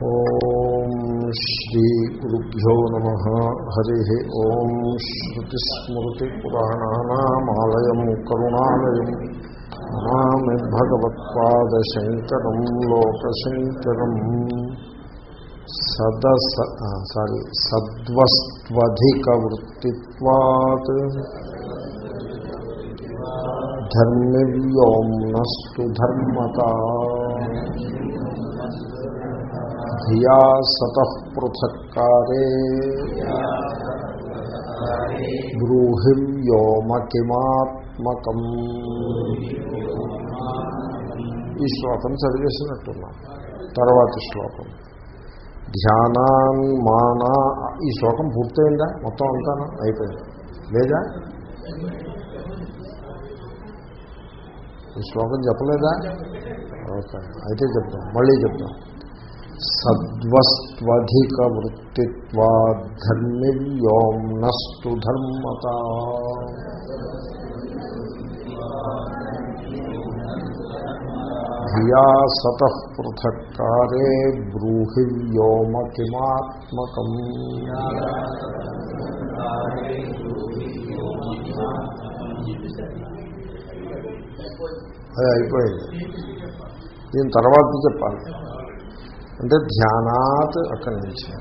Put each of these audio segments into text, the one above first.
ఓం శ్రీ గురుభ్యో నమ హరి ఓం శ్రుతిస్మృతిపురాణానామాలయం కరుణాలయం నమామి భగవత్పాదశంకరం లోకశంకరం సదస సారీ సద్వస్త్వధికవృత్తిత్వాత్ ధర్మివ్యోమ్నస్తు ధర్మత ధియా సత పృథక్కారే బ్రూహి వ్యోమకిమాత్మకం ఈ శ్లోకం చదివేసినట్టున్నా. తర్వాతి శ్లోకం. ధ్యానాన్ మానా ఈ శ్లోకం పూర్తయిందా? మొత్తం అంతానా అయిపోయింది? లేదా? ఈ శ్లోకం చెప్పలేదా? ఓకే అయితే చెప్తాం మళ్ళీ చెప్తాం సద్వస్త్వధిక వృత్తిత్వాద్ధర్మివ్యోమ్నస్తు ధర్మత ధియా సతః పృథక్కారే బ్రూహి వ్యోమకిమాత్మకం అది అయిపోయింది. దీని తర్వాత చెప్పాలి. అంటే ధ్యానాత్ అక్కడి నుంచి.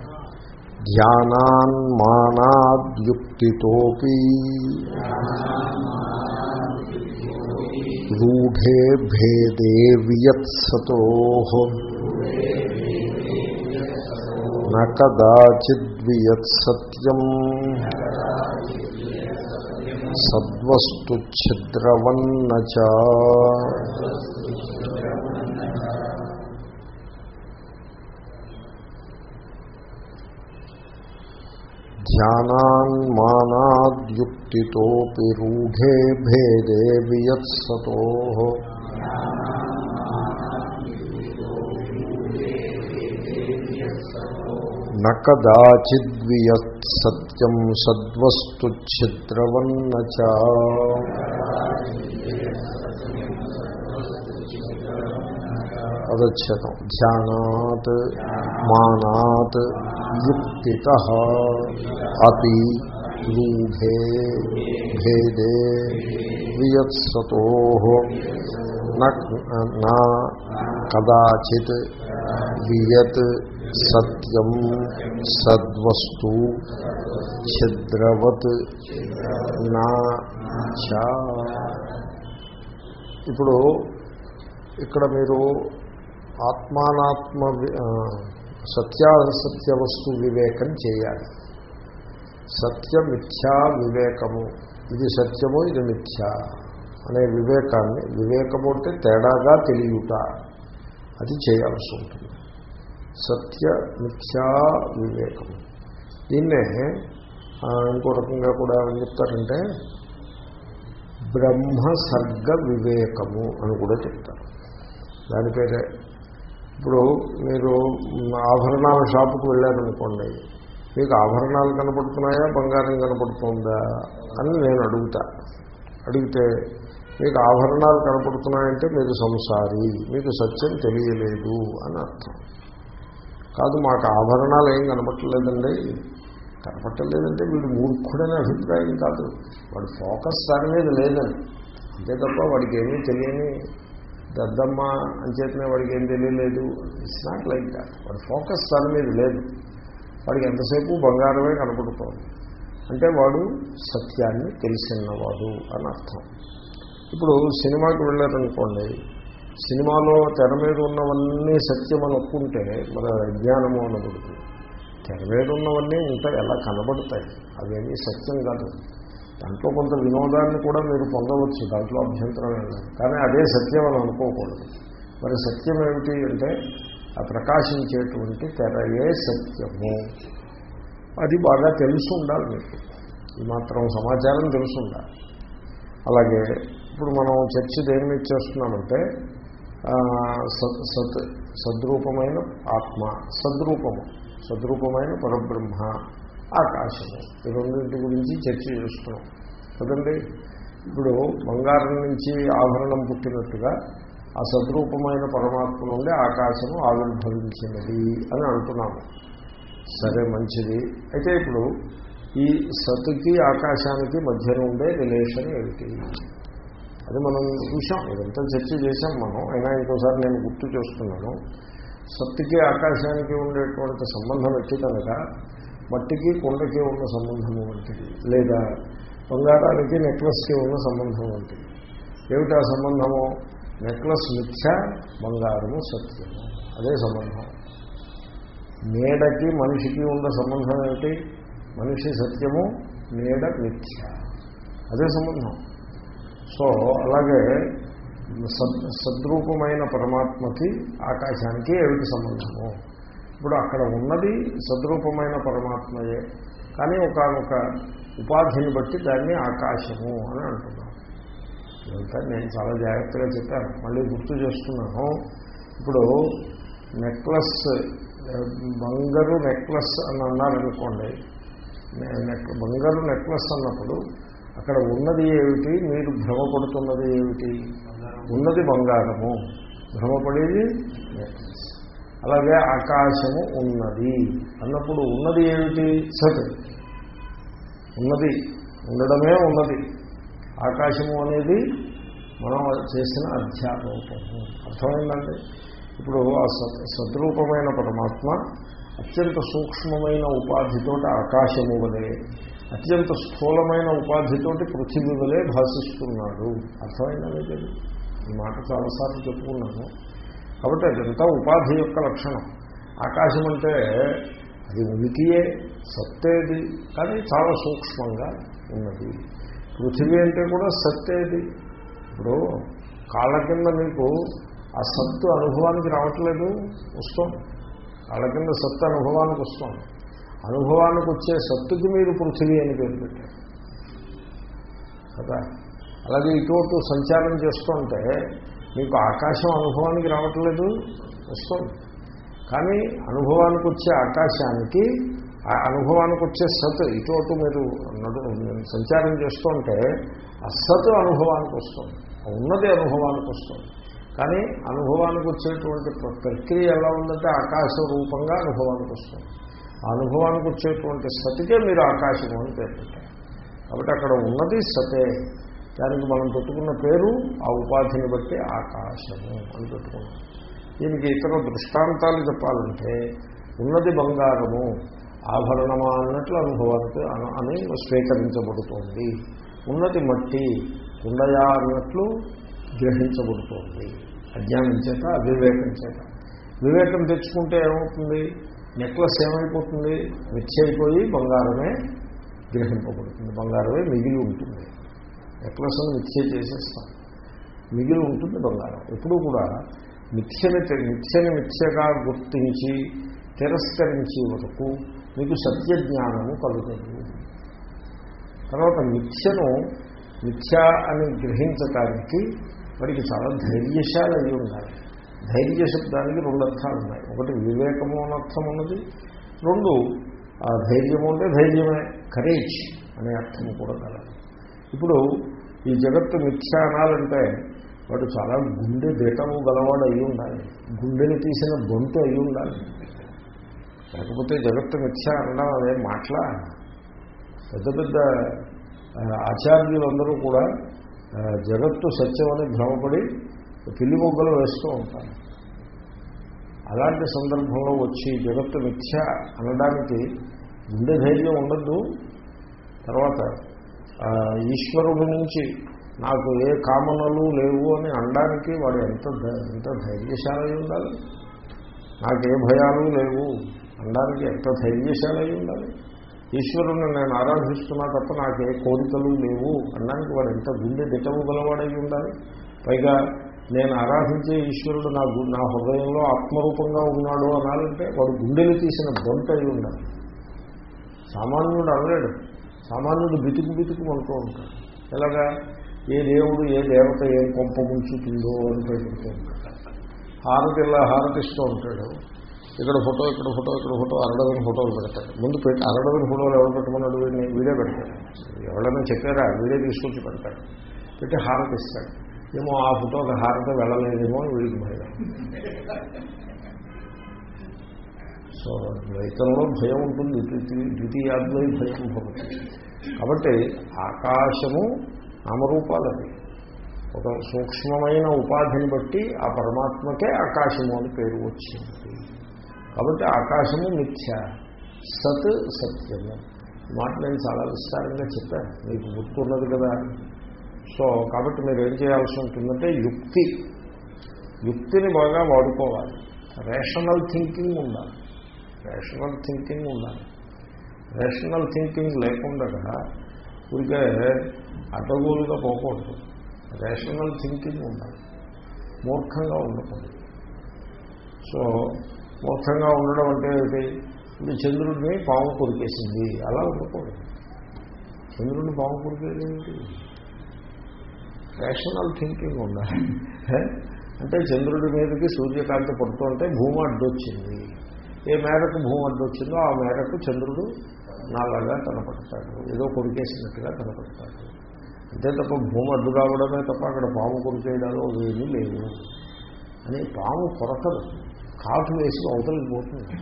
ధ్యానాన్మానాద్యుక్తితోపి రూఢే భేదే వియత్సతో. నదాచిద్వియత్సత్యం సద్వస్తు ఛిద్రవన్నచ ధ్యానాన్మానాద్యుక్తితోపి రూఢే భేదే వియత్సతో న కదాచిద్వియత్ సత్యం సద్వస్తు ఛిద్రవన్నచ అదచ్చతం ధ్యానాత్ మానాత్ యుక్తి అతి రూఢే భేదే వియత్సతో నా కదాచిత్ వియత్ సత్యం సద్వస్తు ఛిద్రవత్ నా చ. ఇప్పుడు ఇక్కడ మీరు ఆత్మానాత్మ సత్యాసత్య వస్తు వివేకం చేయాలి. సత్య మిథ్యా వివేకము. ఇది సత్యము ఇది మిథ్య అనే వివేకాన్ని వివేకము అంటే తేడాగా తెలియట. అది చేయాల్సి ఉంటుంది. సత్య మిథ్యా వివేకము. దీన్నే ఇంకో రకంగా కూడా ఏమని చెప్తారంటే బ్రహ్మ సర్గ వివేకము అని కూడా చెప్తారు. దాని పేరే. ఇప్పుడు మీరు ఆభరణాల షాపుకు వెళ్ళారనుకోండి మీకు ఆభరణాలు కనపడుతున్నాయా? బంగారం కనపడుతుందా? అని నేను అడుగుతా. అడిగితే మీకు ఆభరణాలు కనపడుతున్నాయంటే మీరు సంసారి మీకు సత్యం తెలియలేదు అని అర్థం. కాదు మాకు ఆభరణాలు ఏం కనపట్టలేదండి? కనపట్టలేదంటే వీడు మూర్ఖుడనే అభిప్రాయం కాదు. వాడి ఫోకస్ దాని మీద లేదని అంతే తప్ప వాడికి ఏమీ తెలియని దద్దమ్మ అంచేతనే వాడికి ఏం తెలియలేదు. ఇట్స్ నాట్ లైక్ దాట్ వాడి ఫోకస్ దాని మీద లేదు. వాడికి ఎంతసేపు బంగారమే కనపడుతోంది. అంటే వాడు సత్యాన్ని తెలిసినవాడు అని అర్థం. ఇప్పుడు సినిమాకి వెళ్ళారనుకోండి సినిమాలో తెర మీద ఉన్నవన్నీ సత్యం అని ఒప్పుకుంటే మన జ్ఞానము అనబడుతుంది తెర మీద ఉన్నవన్నీ ఉంటాయి ఎలా కనబడతాయి? అవేమీ సత్యం కాదు. దాంట్లో కొంత వినోదాన్ని కూడా మీరు పొందవచ్చు దాంట్లో అభ్యంతరం లేదు. కానీ అదే సత్యం అని అనుకోకూడదు. మరి సత్యం ఏమిటి అంటే ప్రకాశించేటువంటి తెరయే సత్యము. అది బాగా తెలుసు ఉండాలి మీకు. ఈ మాత్రం సమాచారం తెలుసు ఉండాలి. అలాగే ఇప్పుడు మనం చర్చ దేని మీద చేస్తున్నామంటే సత్ సత్ సద్రూపమైన ఆత్మ సద్రూపము సద్రూపమైన పరబ్రహ్మ ఆకాశము. ఈ రెండింటి గురించి చర్చ చేస్తున్నాం. కదండి? ఇప్పుడు బంగారం నుంచి ఆభరణం పుట్టినట్టుగా ఆ సద్రూపమైన పరమాత్మ నుండి ఆకాశము ఆవిర్భవించినది అని అంటున్నాము. సరే మంచిది. అయితే ఇప్పుడు ఈ సత్తుకి ఆకాశానికి మధ్యన ఉండే రిలేషన్ ఏమిటి? అది మనం చూసాం ఇదంతా చర్చ చేశాం మనం. అయినా ఇంకోసారి నేను గుర్తు చేస్తున్నాను. సత్తుకి ఆకాశానికి ఉండేటువంటి సంబంధం ఎట్టి కనుక మట్టికి కొండకి ఉన్న సంబంధం వంటిది. లేదా బంగారానికి నెక్లెస్కి ఉన్న సంబంధం వంటిది. ఏమిటి ఆ సంబంధము? నెక్లెస్ మిథ్య బంగారము సత్యము. అదే సంబంధం. నీడకి మనిషికి ఉన్న సంబంధం ఏమిటి? మనిషి సత్యము నీడ మిథ్య. అదే సంబంధం. సో అలాగే సద్ సద్రూపమైన పరమాత్మకి ఆకాశానికి ఏమిటి సంబంధము? ఇప్పుడు అక్కడ ఉన్నది సద్రూపమైన పరమాత్మయే. కానీ ఒకనొక ఉపాధిని బట్టి దాన్ని ఆకాశము అని అంటున్నాం. ఇదంతా నేను చాలా జాగ్రత్తగా చెప్పాను. మళ్ళీ గుర్తు చేస్తున్నాను. ఇప్పుడు నెక్లెస్ బంగారు నెక్లెస్ అని అన్నారనుకోండి బంగారు నెక్లెస్ అన్నప్పుడు అక్కడ ఉన్నది ఏమిటి? మీరు భ్రమపడుతున్నది ఏమిటి? ఉన్నది బంగారము. భ్రమపడేది నెక్లెస్. అలాగే ఆకాశము ఉన్నది. అన్నప్పుడు ఉన్నది ఏమిటి? సత్ ఉన్నది. ఉండడమే ఉన్నది. ఆకాశము అనేది మనం చేసిన అధ్యారూపము అర్థమైందండి? ఇప్పుడు ఆ సత్ సద్రూపమైన పరమాత్మ అత్యంత సూక్ష్మమైన ఉపాధితోటి ఆకాశము వలె అత్యంత స్థూలమైన ఉపాధితోటి పృథివీ వలె భాషిస్తున్నాడు. అర్థమైందండి ఈ మాట చాలాసార్లు చెప్పుకున్నాను. కాబట్టి అదంతా ఉపాధి యొక్క లక్షణం. ఆకాశం అంటే అది ఉనికియే సత్తేది కానీ చాలా సూక్ష్మంగా ఉన్నది. పృథివీ అంటే కూడా సత్తేది ఇప్పుడు కాళ్ళ కింద మీకు ఆ సత్తు అనుభవానికి రావట్లేదు వస్తుంది. కాళ్ళ కింద సత్తు అనుభవానికి వస్తుంది. అనుభవానికి వచ్చే సత్తుకి మీరు పృథివీ అని పేరు పెట్టారు. కదా? అలాగే ఇటువంటి సంచారం చేస్తుంటే మీకు ఆకాశం అనుభవానికి రావట్లేదు వస్తుంది. కానీ అనుభవానికి వచ్చే ఆకాశానికి ఆ అనుభవానికి వచ్చే సత్ ఇటు అటు మీరు నడు సంచారం చేస్తుంటే ఆ సత్ అనుభవానికి వస్తుంది. ఉన్నది అనుభవానికి వస్తుంది. కానీ అనుభవానికి వచ్చేటువంటి ప్రక్రియ ఎలా ఉందంటే ఆకాశ రూపంగా అనుభవానికి వస్తుంది. ఆ అనుభవానికి వచ్చేటువంటి సతికే మీరు ఆకాశము అని పేరు పెట్టారు. కాబట్టి అక్కడ ఉన్నది సతే. దానికి మనం పెట్టుకున్న పేరు ఆ ఉపాధిని బట్టి ఆకాశము అని పెట్టుకున్నాం. దీనికి ఇతర దృష్టాంతాలు చెప్పాలంటే ఉన్నది బంగారము. ఆభరణమా అన్నట్లు అనుభవానికి అని స్వీకరించబడుతోంది. ఉన్నది మట్టి ఉండయా అన్నట్లు గ్రహించబడుతోంది. అజ్ఞానం చేత అవివేకం చేత. వివేకం తెచ్చుకుంటే ఏమవుతుంది? నెక్లెస్ ఏమైపోతుంది? మిచ్చైపోయి అయిపోయి బంగారమే గ్రహింపబడుతుంది. బంగారమే మిగిలి ఉంటుంది. నెక్లెస్ మిథ్య చేసేస్తాం. మిగిలి ఉంటుంది బంగారం. ఎప్పుడూ కూడా మిథ్యని మిథ్యని మిథ్యగా గుర్తించి తిరస్కరించే వరకు మీకు సత్య జ్ఞానము కలుగుతుంది. తర్వాత మిథ్యను మిథ్య అని గ్రహించటానికి వాడికి చాలా ధైర్యశాలు అయి ఉండాలి. ధైర్య శబ్దానికి రెండు అర్థాలు ఉన్నాయి. ఒకటి వివేకము అర్థం ఉన్నది. రెండు ఆ ధైర్యము అంటే ధైర్యమే. కరేజ్ అనే అర్థం కూడా కలదు ఇప్పుడు ఈ జగత్తు మిథ్య అనాలంటే వాడు చాలా గుండె దిటము గలవాడు అయి ఉండాలి. గుండెని తీసిన గొంతు అయి ఉండాలి. లేకపోతే జగత్తు మిథ్య అనడం అదేం మాట్లా? పెద్ద పెద్ద ఆచార్యులందరూ కూడా జగత్తు సత్యం అని భ్రమపడి పిల్లి మొగ్గలు వేస్తూ ఉంటారు. అలాంటి సందర్భంలో వచ్చి జగత్తు మిథ్య అనడానికి గుండె ధైర్యం ఉండద్దు. తర్వాత ఈశ్వరుడి నుంచి నాకు ఏ కామనలు లేవు అని అనడానికి వాడు ఎంత ఎంత ధైర్యశాలి ఉండాలి? నాకు ఏ భయాలు లేవు? అనడానికి ఎంత ధైర్యశాలి ఉండాలి? ఈశ్వరుని నేను ఆరాధిస్తున్నా తప్ప నాకు ఏ కోరికలు లేవు అనడానికి వాడు ఎంత గుండె దిటము గలవాడై ఉండాలి? పైగా నేను ఆరాధించే ఈశ్వరుడు నా నా హృదయంలో ఆత్మరూపంగా ఉన్నాడు అనాలంటే వాడు గుండెలు తీసిన బొంత అయి ఉండాలి. సామాన్యుడు అనలేడు. సామాన్యుడు బితుకు బితుకు అంటూ ఉంటాడు. ఎలాగా? ఏ దేవుడు ఏ దేవత ఏం కొంప ముంచుతుందో అని పెడుతూ ఉంటాడు. హారతి ఇలా హారతిస్తూ ఉంటాడు. ఇక్కడ ఫోటో ఇక్కడ ఫోటో ఇక్కడ ఫోటో అరడదని ఫోటోలు పెడతాడు ముందు పెట్టి అరడదని ఫోటోలు ఎవరు పెట్టమన్నాడు వీడిని వీడే పెడతాడు. ఎవరైనా చెప్పారా? వీడే తీసుకొచ్చి పెడతాడు. పెట్టి హారతిస్తాడు ఏమో ఆ ఫోటోకి హారత వెళ్ళలేదేమో వీడికి భయం. సో ద్వైతంలో భయం ఉంటుంది. ద్వితీ- ద్వితీయాద్వై భయం భవతి కాబట్టి ఆకాశము నామరూపాలది. ఒక సూక్ష్మమైన ఉపాధిని బట్టి ఆ పరమాత్మకే ఆకాశము అని పేరు వచ్చింది. కాబట్టి ఆకాశము మిథ్య. సత్ సత్యము. మాట నేను చాలా విస్తారంగా చెప్పాను. మీకు గుర్తున్నది కదా. సో కాబట్టి మీరు ఏం చేయాల్సి ఉంటుందంటే యుక్తి. యుక్తిని బాగా వాడుకోవాలి. రేషనల్ థింకింగ్ ఉండాలి. రేషనల్ థింకింగ్ ఉండాలి. రేషనల్ థింకింగ్ లేకుండా ఊరికే అడ్డగోలుగా పోకూడదు. రేషనల్ థింకింగ్ ఉండాలి. మూర్ఖంగా ఉండకూడదు. సో మోక్షంగా ఉండడం అంటే ఇప్పుడు చంద్రుడిని పాము కొరికేసింది. అలా ఉండకూడదు. చంద్రుడిని పాము కొరికేది రేషనల్ థింకింగ్ ఉండాలి అంటే చంద్రుడి మీదకి సూర్యకాంతి పడుతుంటే భూమి అడ్డొచ్చింది. ఏ మేరకు భూమి అడ్డొచ్చిందో ఆ మేరకు చంద్రుడు నాలాగా కనపడతాడు. ఏదో కొరికేసినట్టుగా కనపడతాడు. అంతే తప్ప భూమి అడ్డు రావడమే తప్ప అక్కడ పాము కొరికేయడాలు ఏమీ లేవు అని పాము కొరకదు. కాటు వేసి అవతలకి పోతుంది.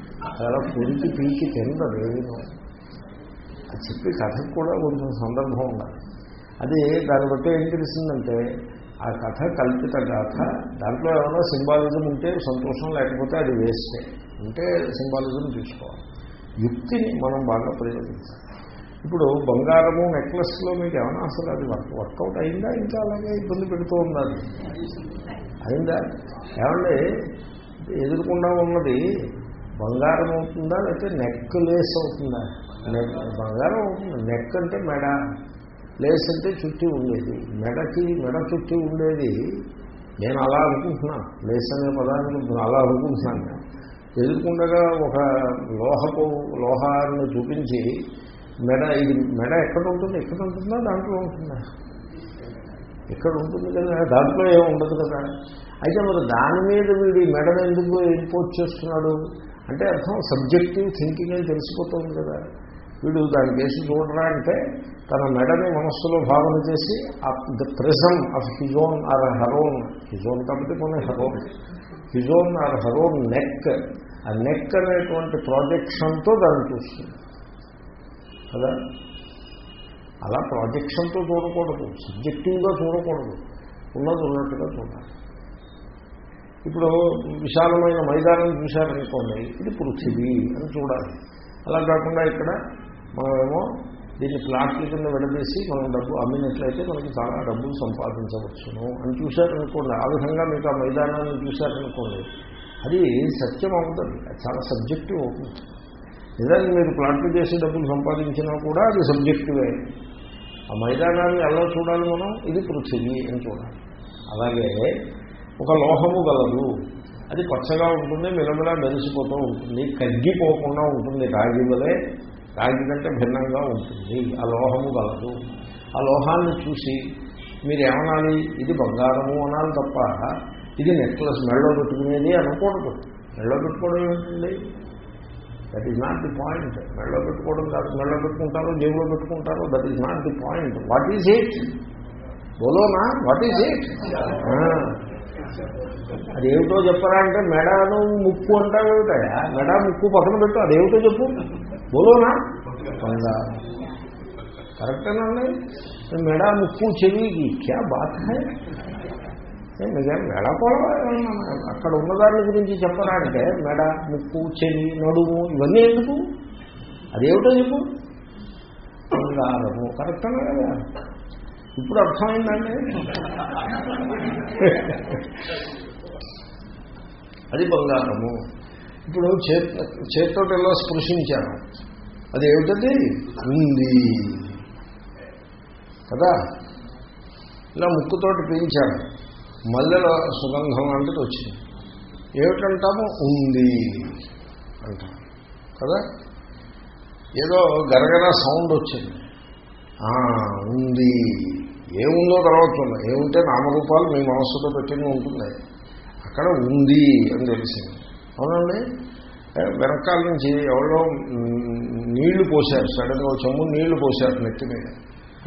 అలా పొడికి పీకి తినదు ఏమీ అది చెప్పి కథకు కూడా కొంచెం సందర్భం ఉండాలి. అది దాన్ని బట్టి ఏం తెలిసిందంటే ఆ కథ కల్పిత గాథ దాంట్లో ఏమైనా సింబాలిజం ఉంటే సంతోషం లేకపోతే అది వేస్తే ఉంటే సింబాలిజం తీసుకోవాలి. యుక్తిని మనం బాగా ప్రయోగించాలి. ఇప్పుడు బంగారము నెక్లెస్లో మీకు ఏమైనా అసలు అది వర్క్ వర్కౌట్ అయిందా? ఇంకా అలాగే ఇబ్బంది పెడుతూ ఉందా అయిందా? ఏమంటే ఎదుర్కొండా ఉన్నది బంగారం అవుతుందా లేకపోతే నెక్ లేస్ అవుతుందా బంగారం అవుతుంది. నెక్ అంటే మెడ. లేస్ అంటే చుట్టి ఉండేది. మెడకి మెడ చుట్టి ఉండేది. నేను అలా అనుకుంటున్నాను లేస్ అనే పదాన్ని అలా అనుకుంటున్నాను. ఎదుర్కొండగా ఒక లోహపు లోహాన్ని చూపించి మెడ ఇది మెడ ఎక్కడ ఉంటుంది? ఎక్కడ ఉంటుందా? దాంట్లో ఉంటుందా? ఇక్కడ ఉంటుంది కదా? దాంట్లో ఏమి ఉండదు కదా? అయితే మరి దాని మీద వీడి మెడను ఎందుకు ఇంపోజ్ చేస్తున్నాడు? అంటే అర్థం సబ్జెక్టివ్ థింకింగ్ అని తెలిసిపోతుంది కదా. వీడు దాని కేసు చూడరా అంటే తన మెడని మనస్సులో భావన చేసి the prism of his own or her own his own కాబట్టి కొన్ని her own his own or her own neck ఆ నెక్ అనేటువంటి ప్రాజెక్షన్తో దాన్ని చూస్తుంది. కదా? అలా ప్రాజెక్షన్తో చూడకూడదు సబ్జెక్టివ్గా చూడకూడదు. ఉన్నది ఉన్నట్టుగా చూడాలి. ఇప్పుడు విశాలమైన మైదానం చూశారనుకోండి ఇది పృథివీ అని చూడాలి. అలా కాకుండా ఇక్కడ మనమేమో దీన్ని ప్లాట్ల కింద విడదీసి మనం డబ్బు అమ్మినట్లయితే మనకి చాలా డబ్బులు సంపాదించవచ్చును అని చూశారనుకోండి. ఆ విధంగా మీకు ఆ మైదానాన్ని చూశారనుకోండి అది సత్యం అవుతుంది అది చాలా సబ్జెక్టివ్ అవుతుంది. నిజానికి మీరు ప్లాట్లు చేసి డబ్బులు సంపాదించినా కూడా అది సబ్జెక్టివే ఆ మైదానాన్ని ఎలా చూడాలి మనం? ఇది పృథివీ అని చూడాలి. అలాగే ఒక లోహము గలదు. అది పచ్చగా ఉంటుంది మిలమిలా మెరిసిపోతూ ఉంటుంది. కగ్గిపోకుండా ఉంటుంది రాగి వలె. రాగి కంటే భిన్నంగా ఉంటుంది. ఆ లోహము గలదు. ఆ లోహాన్ని చూసి మీరు ఏమనాలి? ఇది బంగారము అనాలి తప్ప ఇది నెక్లెస్ మెళ్ళో పెట్టుకునేది అనకూడదు. మెళ్ళో పెట్టుకోవడం ఏమిటండి? That is not the point మెళ్ళో పెట్టుకోవడం కాదు. మెళ్ళో పెట్టుకుంటారో జేబులో పెట్టుకుంటారో that is not the point what is it బోలోనా? What is it అదేమిటో చెప్పరా అంటే మెడను ముక్కు అంటావేమిటాయా మెడ ముక్కు పక్కన పెట్టు అదేమిటో చెప్పు. బోలోనా? బంగారం కరెక్టేనండి. మెడ ముక్కు చెవికి క్యా బాత్ హై నిజం మెడ కూడా అక్కడ ఉన్నదాని గురించి చెప్పరా అంటే మెడ ముక్కు చెవి నడుము ఇవన్నీ ఎందుకు? అదేమిటో చెప్పు. బంగారము కరెక్టేనా కదా? ఇప్పుడు అర్థమైందండి? అది బంగారము. ఇప్పుడు చేత చేతితోటి ఎలా స్పృశించాను. అది ఏమిటది? ఉంది కదా? ఇలా ముక్కుతోటి పీల్చాను. మల్లెల సుగంధం లాంటిది వచ్చింది. ఏమిటంటాము? ఉంది అంటాం. కదా? ఏదో గరగర సౌండ్ వచ్చింది. ఉంది. ఏముందో తర్వాత చూద్దాం ఏముంటే నామరూపాలు మీ మనస్సుతో పెట్టిన ఉంటుంది అక్కడ ఉంది అని తెలిసింది. అవునండి? వెనకాల నుంచి ఎవరో నీళ్ళు పోశారు. సడన్గా చెమ్ము నీళ్ళు పోశారు నెత్తి మీద.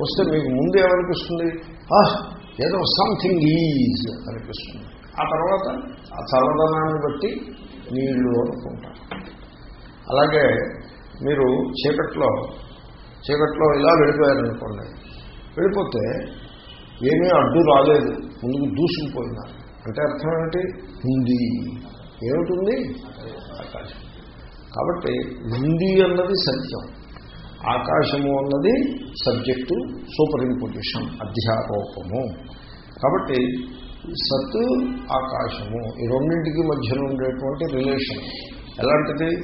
వస్తే మీకు ముందు ఏమనిపిస్తుంది? ఆహ్ ఏదో సంథింగ్ ఈజ్ అనిపిస్తుంది. ఆ తర్వాత ఆ చల్లదనాన్ని బట్టి నీళ్ళు అనుకుంటారు అలాగే మీరు చీకట్లో చీకట్లో ఇలా వెళ్ళిపోయారనుకోండి. వెళ్ళిపోతే ఏమీ అడ్డు రాలేదు. ముందుకు దూసుకుపోయినారు అంటే అర్థం ఏమిటి? ఉంది. ఏమిటుంది? ఆకాశం. కాబట్టి హిందీ అన్నది సత్యం. ఆకాశము అన్నది సబ్జెక్టు సూపర్ ఇంపోజిషన్ అధ్యారోపము. కాబట్టి సత్ ఆకాశము ఈ రెండింటికి మధ్యలో ఉండేటువంటి రిలేషన్. ఎలాంటిది?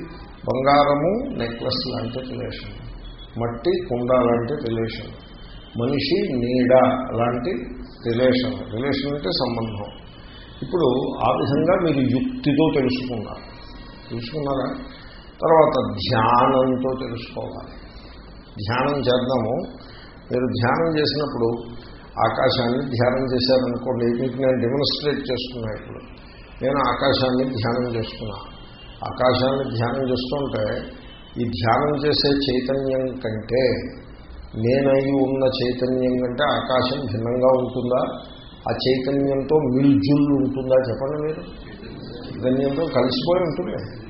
బంగారము నెక్లెస్ లాంటి రిలేషన్. మట్టి కుండ లాంటి రిలేషన్. మనిషి నీడ లాంటి రిలేషన్. రిలేషన్ అంటే సంబంధం. ఇప్పుడు ఆ విధంగా మీరు యుక్తితో తెలుసుకున్నారు. తెలుసుకున్నారా? తర్వాత ధ్యానంతో తెలుసుకోవాలి. ధ్యానం చేద్దాము. మీరు ధ్యానం చేసినప్పుడు ఆకాశాన్ని ధ్యానం చేశారనుకోండి మీకు నేను డెమోన్స్ట్రేట్ చేస్తున్నా ఇప్పుడు. నేను ఆకాశాన్ని ధ్యానం చేస్తున్నా. ఆకాశాన్ని ధ్యానం చేస్తుంటే ఈ ధ్యానం చేసే చైతన్యం కంటే నేనై ఉన్న చైతన్యం కంటే ఆకాశం భిన్నంగా ఉంటుందా? ఆ చైతన్యంతో మిల్జుల్ ఉంటుందా చెప్పండి మీరు? చైతన్యంతో కలిసిపోయి ఉంటుంది?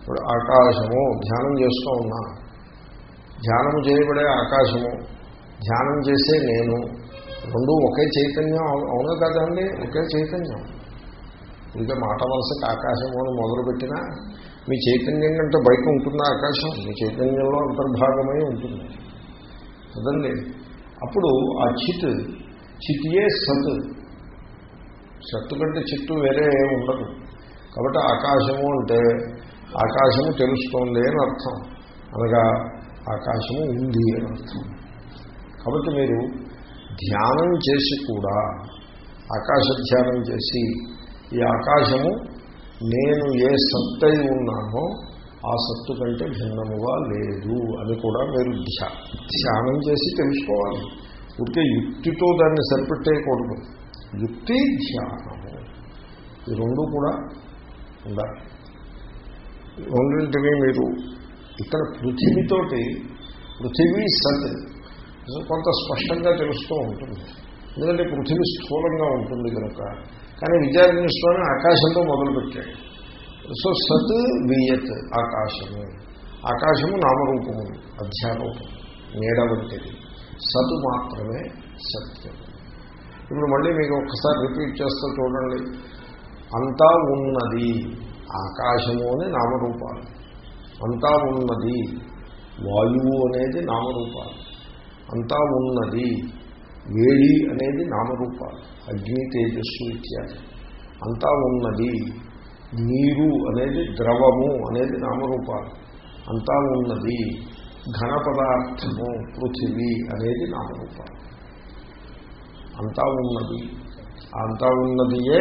ఇప్పుడు ఆకాశము ధ్యానం చేస్తూ ఉన్నా. ధ్యానం చేయబడే ఆకాశము ధ్యానం చేసే నేను రెండు ఒకే చైతన్యం అవును కదండి ఒకే చైతన్యం. ఇంకా మాట వలసకి ఆకాశం అని మొదలుపెట్టినా మీ చైతన్యం కంటే బయట ఉంటుందా ఆకాశం? మీ చైతన్యంలో అంతర్భాగమై ఉంటుంది. కదండి అప్పుడు ఆ చిత్ చితియే సత్. సత్తు కంటే చిత్తు వేరే ఏమి ఉండదు. కాబట్టి ఆకాశము అంటే ఆకాశము తెలుస్తోంది అని అర్థం. అనగా ఆకాశము ఉంది అని అర్థం. కాబట్టి మీరు ధ్యానం చేసి కూడా ఆకాశ ధ్యానం చేసి ఈ ఆకాశము నేను ఏ సత్తై ఉన్నానో ఆ సత్తు కంటే భిన్నముగా లేదు అని కూడా మీరు ధ్యా ధ్యానం చేసి తెలుసుకోవాలి. ఉంటే యుక్తితో దాన్ని సరిపెట్టేయకూడదు. యుక్తి ధ్యానము. ఈ రెండు కూడా ఉండాలి. రెండింటినీ మీరు ఇక్కడ పృథివీతోటి పృథివీ సత్ కొంత స్పష్టంగా తెలుస్తూ ఉంటుంది. ఎందుకంటే పృథివీ స్థూలంగా ఉంటుంది కనుక. కానీ విద్యార్థినిస్తూనే ఆకాశంతో మొదలుపెట్టాడు. సో సత్ వియత్ ఆకాశము. ఆకాశము నామరూపము అధ్యారూపం నీడ వంటిది. సత్ మాత్రమే సత్యం. ఇప్పుడు మళ్ళీ మీకు ఒక్కసారి రిపీట్ చేస్తూ చూడండి. అంతా ఉన్నది ఆకాశము అని నామరూపాలు. అంతా ఉన్నది వాయువు అనేది నామరూపాలు. అంతా ఉన్నది వేడి అనేది నామరూపాలు. అగ్ని తేజస్సు ఇత్యాది. అంతా ఉన్నది నీరు అనేది ద్రవము అనేది నామరూపాలు. అంతా ఉన్నది ఘన పదార్థము పృథివీ అనేది నామరూపాలు. అంతా ఉన్నది. అంతా ఉన్నదియే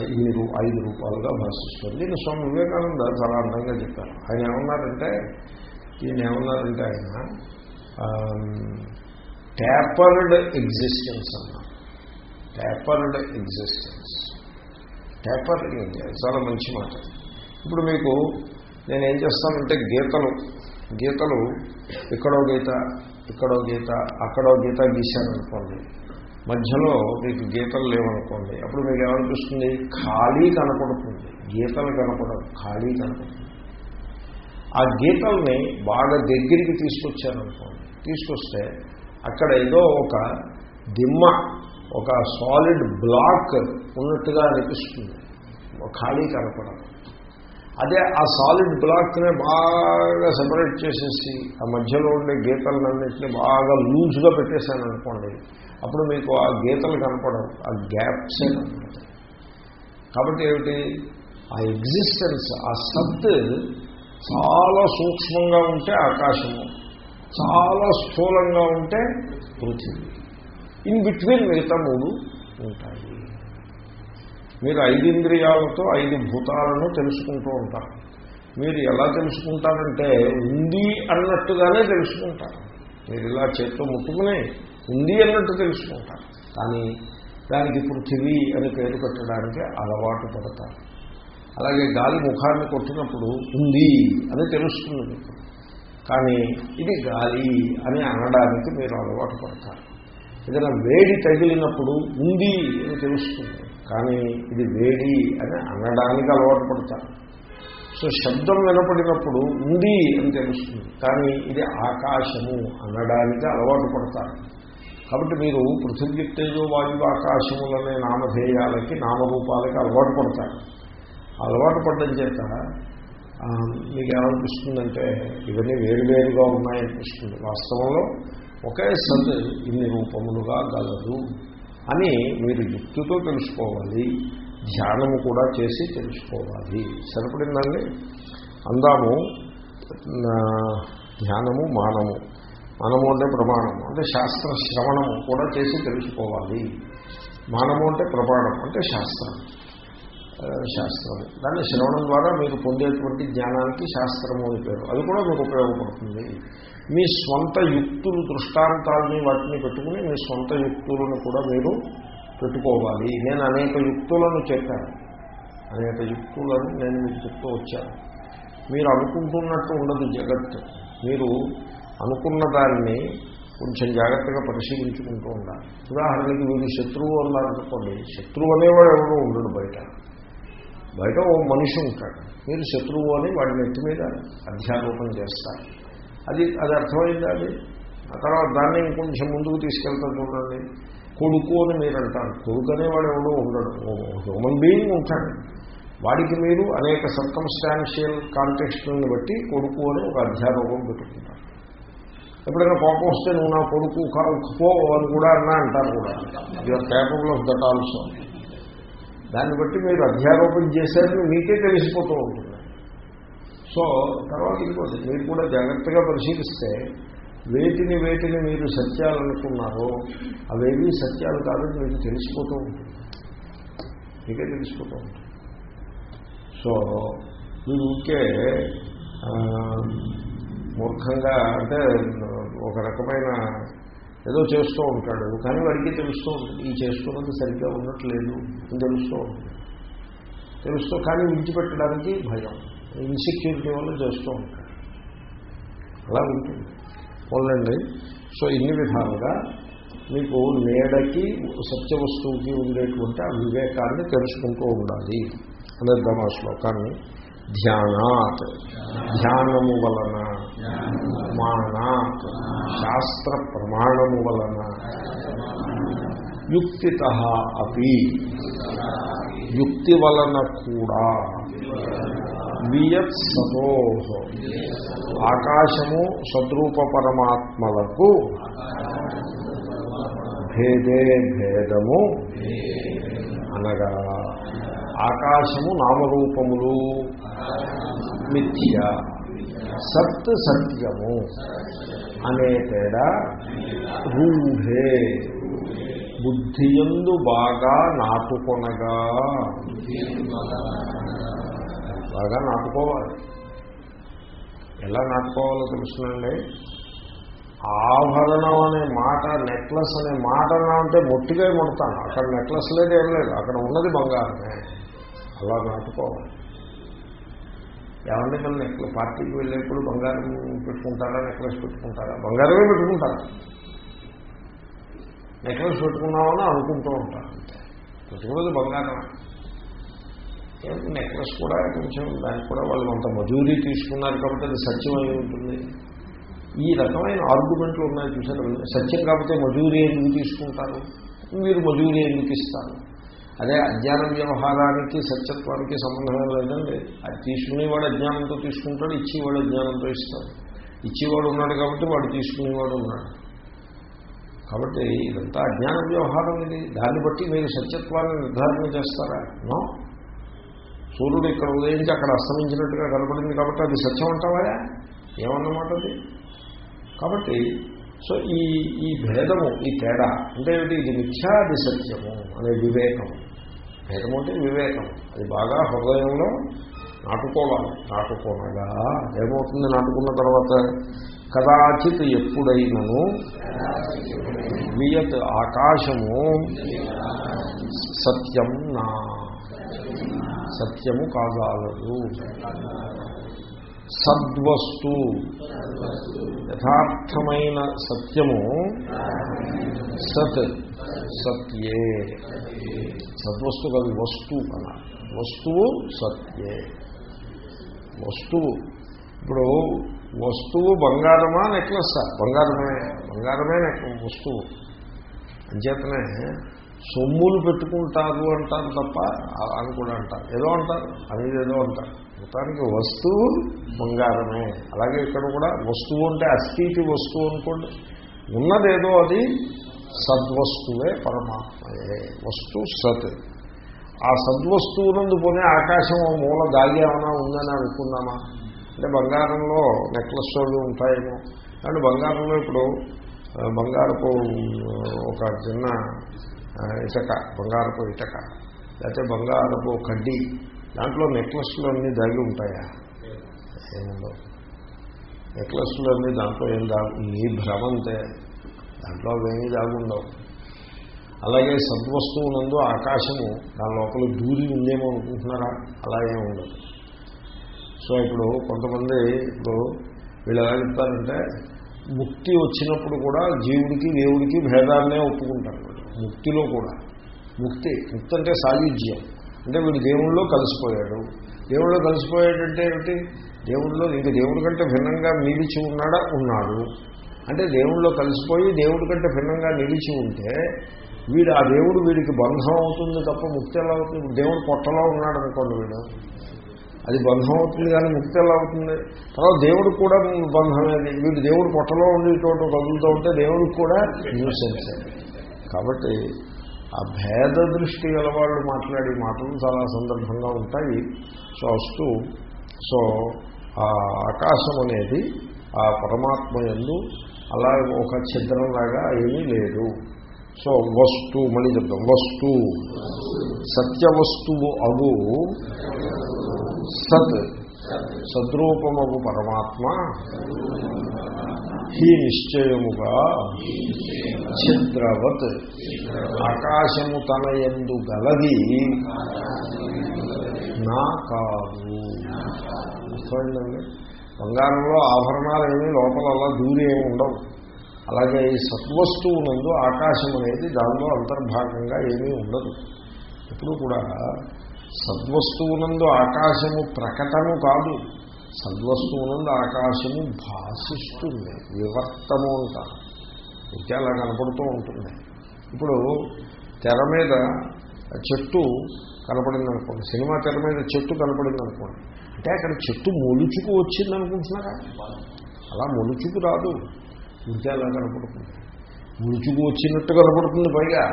ఈ ఐదు రూపాలుగా భాషిస్తుంది. నేను స్వామి వివేకానంద చాలా అందంగా చెప్పారు. ఆయన ఏమన్నారంటే ఈయన ఏమన్నారంటే ఆయన ట్యాపర్డ్ ఎగ్జిస్టెన్స్ అన్నారు. ట్యాపర్డ్ ఎగ్జిస్టెన్స్ పేపర్ చాలా మంచి మాట. ఇప్పుడు మీకు నేనేం చేస్తానంటే గీతలు గీతలు ఇక్కడో గీత ఇక్కడో గీత అక్కడో గీత గీశాననుకోండి మధ్యలో మీకు గీతలు లేవనుకోండి. అప్పుడు మీకు ఏమనిపిస్తుంది? ఖాళీ కనపడుతుంది. గీతలు కనపడదు ఖాళీ కనపడుతుంది. ఆ గీతల్ని బాగా దగ్గరికి తీసుకొచ్చారనుకోండి. తీసుకొస్తే అక్కడ ఏదో ఒక దిమ్మ ఒక సాలిడ్ బ్లాక్ ఉన్నట్టుగా అనిపిస్తుంది. ఖాళీ కనపడదు అదే ఆ సాలిడ్ బ్లాక్ని బాగా సెపరేట్ చేసేసి ఆ మధ్యలో ఉండే గీతలన్నింటినీ బాగా లూజ్గా పెట్టేశాను అనుకోండి అప్పుడు మీకు ఆ గీతలు కనపడవు ఆ గ్యాప్సే కనపడతాయి. కాబట్టి ఏమిటి? ఆ ఎగ్జిస్టెన్స్ ఆ సత్ చాలా సూక్ష్మంగా ఉంటే ఆకాశము చాలా స్థూలంగా ఉంటే పృథివీ. ఇన్ బిట్వీన్ మిగతా మూడు ఉంటాయి. మీరు ఐదు ఇంద్రియాలతో ఐదు భూతాలను తెలుసుకుంటూ ఉంటారు. మీరు ఎలా తెలుసుకుంటారంటే ఉంది అన్నట్టుగానే తెలుసుకుంటారు. మీరు ఇలా చేత్తో ముట్టుకుని ఉంది అన్నట్టు తెలుసుకుంటారు. కానీ దానికి పృథివీ అని పేరు పెట్టడానికి అలవాటు పడతారు. అలాగే గాలి ముఖాన్ని కొట్టినప్పుడు ఉంది అని తెలుస్తుంది మీకు. కానీ ఇది గాలి అని అనడానికి మీరు అలవాటు పడతారు. ఏదైనా వేడి తగిలినప్పుడు ఉంది అని తెలుస్తుంది. కానీ ఇది వేడి అని అనడానికి అలవాటు పడతారు. సో శబ్దం వినపడినప్పుడు ఉంది అని తెలుస్తుంది. కానీ ఇది ఆకాశము అనడానికి అలవాటు పడతారు. కాబట్టి మీరు పృథివీ తేజో వాయువు ఆకాశములనే నామధేయాలకి నామరూపాలకి అలవాటు పడతారు. అలవాటు పడడం చేత మీకు ఏమనిపిస్తుందంటే ఇవన్నీ వేరువేరుగా ఉన్నాయనిపిస్తుంది. వాస్తవంలో ఒకే సత్ ఇన్ని రూపములుగా గలదు. అని మీరు యుక్తితో తెలుసుకోవాలి ధ్యానము కూడా చేసి తెలుసుకోవాలి. సరిపడిందండి? అందాము ధ్యానము మానము. మనము అంటే ప్రమాణము అంటే శాస్త్ర శ్రవణము కూడా చేసి తెలుసుకోవాలి. మానము అంటే ప్రమాణం అంటే శాస్త్రం. శాస్త్రం. దాన్ని శ్రవణం ద్వారా మీరు పొందేటువంటి జ్ఞానానికి శాస్త్రము అని పేరు. అది కూడా మీకు ఉపయోగపడుతుంది. మీ స్వంత యుక్తులు దృష్టాంతాలని వాటిని పెట్టుకుని మీ స్వంత యుక్తులను కూడా మీరు పెట్టుకోవాలి. నేను అనేక యుక్తులను చెప్పాను. అనేక యుక్తులను నేను మీకు చెప్తూ వచ్చాను. మీరు అనుకుంటున్నట్టు ఉండదు జగత్. మీరు అనుకున్న దాన్ని కొంచెం జాగ్రత్తగా పరిశీలించుకుంటూ ఉండాలి. ఉదాహరణకి మీరు శత్రువు అన్నారనుకోండి శత్రువు అనేవాడు ఎవరో ఉండడు బయట. బయట ఓ మనిషి ఉంటాడు. మీరు శత్రువు అని వాడి నెత్తి మీద అధ్యారోపణ చేస్తారు. అది అది అర్థమైందా అది? ఆ తర్వాత దాన్ని ఇంకొంచెం ముందుకు తీసుకెళ్తా చూడండి. కొడుకు అని మీరు అంటారు. కొడుకు అనేవాడు ఎవడో ఉండడు. ఓ హ్యూమన్ బీయింగ్ ఉంటాడు. వాడికి మీరు అనేక సర్కమ్స్టాన్షియల్ కాంటెక్స్ట్ని బట్టి కొడుకు అని ఒక అధ్యారోపం పెట్టుకుంటారు. ఎప్పుడైనా కోపం వస్తే నువ్వు నా కొడుకు కా- పో అని కూడా అన్నా అంటారు కూడా. Your capable of that also దాన్ని బట్టి మీరు అధ్యారోపణ చేశారని మీకే తెలిసిపోతూ ఉంటుంది. సో తర్వాత ఇంకోటి మీరు కూడా జాగ్రత్తగా పరిశీలిస్తే వేటిని వేటిని మీరు సత్యాలు అనుకున్నారో అవేవి సత్యాలు కాదని మీకు తెలిసిపోతూ ఉంటుంది. మీకే తెలిసిపోతూ ఉంటుంది. సో మీరు ఊరికే మూర్ఖంగా అంటే ఒక రకమైన ఏదో చేస్తూ ఉంటాడు. కానీ వాడికి తెలుస్తూ ఉంటుంది. ఈ చేస్తున్నది సరిగ్గా ఉండట్లేదు అని తెలుస్తూ ఉంటుంది. తెలుస్తూ కానీ విడిచిపెట్టడానికి భయం. ఇన్సెక్యూరిటీ వల్ల చేస్తూ ఉంటాడు. అలా ఉంటుంది. పోలండి సో ఇన్ని విధాలుగా మీకు నేడకి సత్య వస్తువుకి ఉండేటువంటి ఆ వివేకాన్ని తెలుసుకుంటూ ఉండాలి. అనేద్దాం ఆ శ్లోకాన్ని ధ్యానాత్. ధ్యానము వలన ప్రమాణ శాస్త్ర ప్రమాణము వలన. యుక్తిత అపి. యుక్తి వలన కూడా. వియత్ సతో. ఆకాశము సద్రూప పరమాత్మలకు భేదే భేదము అనగా ఆకాశము నామరూపములు. మిథ్య. సత్ సత్యము అనే తేడా రూఢే. బుద్ధియందు బాగా నాటుకొనగా. బాగా నాటుకోవాలి. ఎలా నాటుకోవాలో తెలుసునండి. ఆభరణం అనే మాట నెక్లెస్ అనే మాట అంటే మొట్టిగా ముడతాను అక్కడ నెక్లెస్ లేదు ఏం లేదు. అక్కడ ఉన్నది బంగారమే. అలా నాటుకోవాలి. ఏమంటే మన నెక్లెస్ పార్టీకి వెళ్ళేప్పుడు బంగారం పెట్టుకుంటారా నెక్లెస్ పెట్టుకుంటారా? బంగారమే పెట్టుకుంటారా? నెక్లెస్ పెట్టుకున్నామని అనుకుంటూ ఉంటారు. పెట్టుకున్నది బంగారం నెక్లెస్ కూడా కొంచెం దానికి కూడా వాళ్ళు అంత మజూరీ తీసుకున్నారు కాబట్టి అది సత్యం ఉంటుంది. ఈ రకమైన ఆర్గ్యుమెంట్లు ఉన్నాయి చూసారు? సత్యం కాకపోతే మజూరీ ఎందుకు తీసుకుంటారు? మీరు మజూరీ ఎందుకు ఇస్తారు? అదే అజ్ఞాన వ్యవహారానికి సత్యత్వానికి సంబంధం లేదండి అది తీసుకునేవాడు అజ్ఞానంతో తీసుకుంటాడు ఇచ్చేవాడు అజ్ఞానంతో ఇస్తాడు. ఇచ్చేవాడు ఉన్నాడు కాబట్టి వాడు తీసుకునేవాడు ఉన్నాడు. కాబట్టి ఇదంతా అజ్ఞాన వ్యవహారం ఇది. దాన్ని బట్టి మీరు సత్యత్వాన్ని నిర్ధారణ చేస్తారా? నో. సూర్యుడు ఇక్కడ ఉదయించి అక్కడ అస్తమించినట్టుగా కనపడింది కాబట్టి అది సత్యం అంటావాయా ఏమన్నమాట అది? కాబట్టి సో ఈ ఈ భేదము ఈ తేడా అంటే ఇది మిథ్యా అది సత్యము అనే వివేకం భేదము అంటే వివేకం. అది బాగా హృదయంలో నాటుకోవాలి. నాటుకోనగా ఏమవుతుంది నాటుకున్న తర్వాత కదాచిత్ ఎప్పుడైనను వియత్ ఆకాశము సత్యం నా సత్యము కాజాలదు. సద్వస్తు. యథార్థమైన సత్యము సత్ సత్యే. సద్వస్తు కాదు వస్తువు అన వస్తువు సత్యే. వస్తువు. ఇప్పుడు వస్తువు బంగారమా నెక్లెస్సా? బంగారమే బంగారమే నెక్- వస్తువు. అంచేతనే సొమ్ములు పెట్టుకుంటారు అంటారు తప్ప ఆ- అని కూడా అంటారు. ఏదో అంటారు అనేది ఏదో అంటారు. మొత్తానికి వస్తువు బంగారమే. అలాగే ఇక్కడ కూడా వస్తువు అంటే అస్థితి వస్తువు అనుకోండి. ఉన్నదేదో అది సద్వస్తువే పరమాత్మయే. వస్తు సత్. ఆ సద్వస్తువునందు పోనీ ఆకాశం మూల గాలి ఏమైనా ఉందని అనుకున్నామా అంటే బంగారంలో నెక్లెస్ అవి ఉంటాయేమో. కానీ బంగారంలో ఇప్పుడు బంగారపు ఒక చిన్న ఇటక బంగారపు ఇటక. లేకపోతే బంగారపు కడ్డీ. దాంట్లో నెక్లెస్లు అన్నీ దాగి ఉంటాయా? ఏముండవు. నెక్లెస్లు అన్నీ దాంట్లో ఏం దాగు నీ భ్రమంతే. దాంట్లో అవేమీ దాగుండవు. అలాగే సద్వస్తువునందు ఆకాశము దాని లోపల దూరి ఉందేమో అనుకుంటున్నారా? అలా ఏమి ఉండదు. సో ఇప్పుడు కొంతమంది ఇప్పుడు వీళ్ళు ఎలా చెప్తారంటే ముక్తి వచ్చినప్పుడు కూడా జీవుడికి దేవుడికి భేదాన్నే ఒప్పుకుంటారు. ముక్తిలో కూడా. ముక్తి ముక్తి అంటే సాయుధ్యం. అంటే వీడు దేవుళ్ళలో కలిసిపోయాడు. దేవుళ్ళలో కలిసిపోయాడంటే ఏమిటి? దేవుళ్ళలో ఇంకా దేవుడి కంటే భిన్నంగా నిలిచి ఉన్నాడా? ఉన్నాడు. అంటే దేవుళ్ళలో కలిసిపోయి దేవుడి కంటే భిన్నంగా నిలిచి ఉంటే వీడు ఆ దేవుడు వీడికి బంధం అవుతుంది తప్ప ముక్తి ఎలా అవుతుంది? దేవుడు పొట్టలో ఉన్నాడు అనుకోండి వీడు. అది బంధం అవుతుంది కానీ ముక్తి ఎలా అవుతుంది? తర్వాత దేవుడు కూడా బంధమేది వీడు దేవుడు పొట్టలో ఉండి చోటు కదులుతూ ఉంటే దేవుడికి కూడా న్యూసెన్స్. కాబట్టి ఆ భేద దృష్టి గల వాళ్ళు మాట్లాడే మాటలు చాలా సందర్భంగా ఉంటాయి. సో వస్తూ సో ఆ ఆకాశం అనేది ఆ పరమాత్మ యందు అలా ఒక ఛిద్రంలాగా ఏమీ లేదు. సో వస్తు మళ్ళీ చెప్తాం. వస్తు సత్య వస్తువు అగు సత్ సద్రూపమగు పరమాత్మ హీ నిశ్చయముగా ఛిద్రవత్ ఆకాశము తన ఎందు గలది నా కాదు అర్థమైందండి? బంగారంలో ఆభరణాలు ఏమీ లోపల అలా దూరి ఏమి ఉండవు. అలాగే ఈ సత్వస్తువు నందు ఆకాశం అనేది దానిలో అంతర్భాగంగా ఏమీ ఉండదు. ఎప్పుడు కూడా సద్వస్తువునందు ఆకాశము ప్రకటము కాదు. సద్వస్తువు నుండి ఆకాశము భాషిస్తుంది వివర్తము అంటారు. ఇంకే అలా కనపడుతూ ఉంటుంది. ఇప్పుడు తెర మీద చెట్టు కనపడింది అనుకోండి సినిమా తెర మీద చెట్టు కనపడింది అనుకోండి అంటే అక్కడ చెట్టు మొలుచుకు వచ్చింది అనుకుంటున్నారా అలా మొలుచుకు రాదు. ఇంకే అలా కనపడుతుంది. ముడుచుకు వచ్చినట్టు కనపడుతుంది పైగా.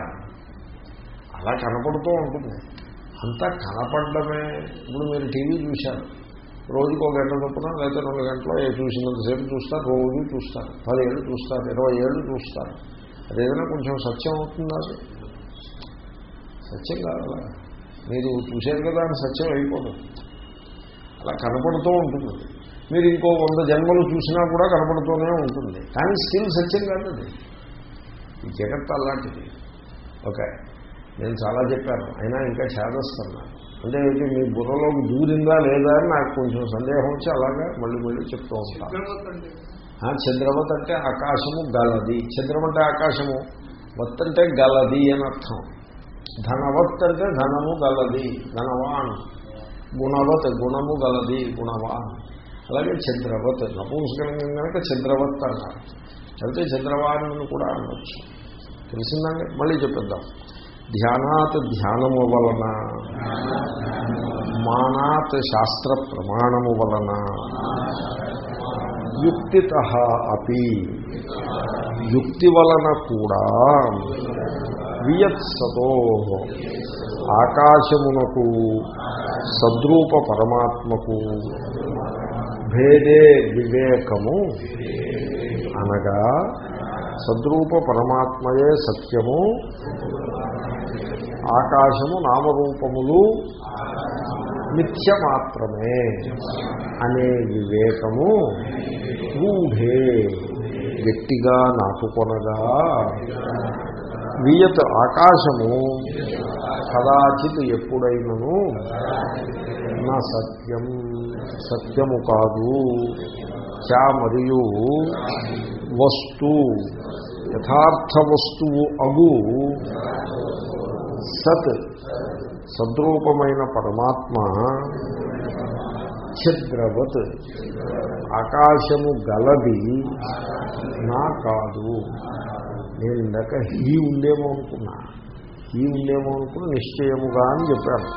అలా కనపడుతూ ఉంటుంది. అంతా కనపడమే. ఇప్పుడు మీరు టీవీ చూశారు. రోజుకు ఒక గంట చొప్పున లేకపోతే రెండు గంటలో ఏ చూసినంతసేపు చూస్తారు రోజు చూస్తారు పదేళ్ళు చూస్తారు ఇరవై ఏళ్ళు చూస్తారు. అదేదైనా కొంచెం సత్యం అవుతుందా అది? సత్యం కాదు మీరు చూశారు కదా అని సత్యం అయిపోదు. అలా కనపడుతూ ఉంటుంది. మీరు ఇంకో వంద జన్మలు చూసినా కూడా కనపడుతూనే ఉంటుంది. కానీ స్టిల్ సత్యం కాదు అది. ఈ జగత్ అలాంటిది. ఓకే. నేను చాలా చెప్పాను. అయినా ఇంకా చేదస్తున్నాను అంటే ఏంటి మీ బుర్రలోకి దూరిందా లేదా అని నాకు కొంచెం సందేహం వచ్చి అలాగా మళ్ళీ మళ్ళీ చెప్తూ ఉంటాను ఆ, చంద్రవత్ అంటే ఆకాశము గలది. చంద్రం అంటే ఆకాశము. వత్ అంటే గలది అని అర్థం. ధనవత్ అంటే ధనము గలది ధనవాన్. గుణవత్ గుణము గలది గుణవాన్. అలాగే చంద్రవత్. నపుంసకలింగం కనుక చంద్రవత్ అన్నారు. అయితే చంద్రవాన్ కూడా అనొచ్చు. తెలిసిందండి? మళ్ళీ చెప్పిద్దాం. ధ్యానాత్ ధ్యానము వలన మానాత్ శాస్త్ర ప్రమాణము వలన యుక్తిత అపి యుక్తి వలన కూడా వియత్సతో ఆకాశమునకు సద్రూప పరమాత్మకు భేదే వివేకము అనగా సద్రూప పరమాత్మయే సత్యము ఆకాశము నామరూపములు మిథ్య మాత్రమే అనే వివేకము ఊహే గట్టిగా నాటుకొనగా. వియత్ ఆకాశము కదాచిత్ ఎప్పుడైనను నా సత్యం. సత్యము కాదు. చా మరియు వస్తు యథార్థ వస్తువు అగు. సత్ సద్రూపమైన పరమాత్మ ఛిద్రవత్. ఆకాశము గలది నా కాదు. నేను ఇందాక హీ ఉందేమో అనుకున్నా. హీ ఉందేమో అనుకుని నిశ్చయముగా అని చెప్పాను.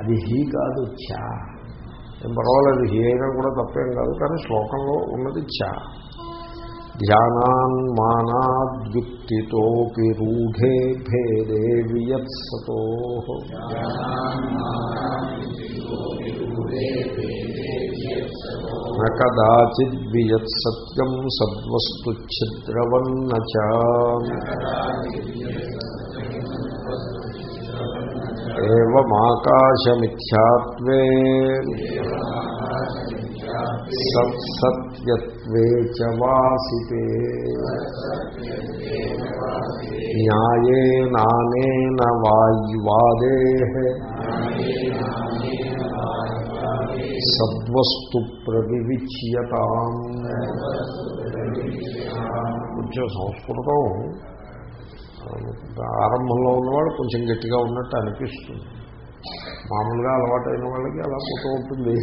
అది హీ కాదు చా ఏం పర్వాలేదు హీ అయినా కూడా తప్పేం కాదు కానీ శ్లోకంలో ఉన్నది చా ధ్యానాన్మానాద్యుక్తితోపి రూఢే భేదే వియత్సతో నదాచిద్వియత్సత్యం సద్వస్తు ఛిద్రవన్న చ ఏమాకాశమిథ్యాత్వే సత్సత్యత్వే చ వాసితే న్యాయేనానేన వాయువాదే. సద్వస్తు ప్రవివిచ్యతాం. కొంచెం సంస్కృతం ఆరంభంలో ఉన్నవాడు కొంచెం గట్టిగా ఉన్నట్టు అనిపిస్తుంది. మామూలుగా అలవాటైన వాళ్ళకి అలా పోతూ ఉంటుంది.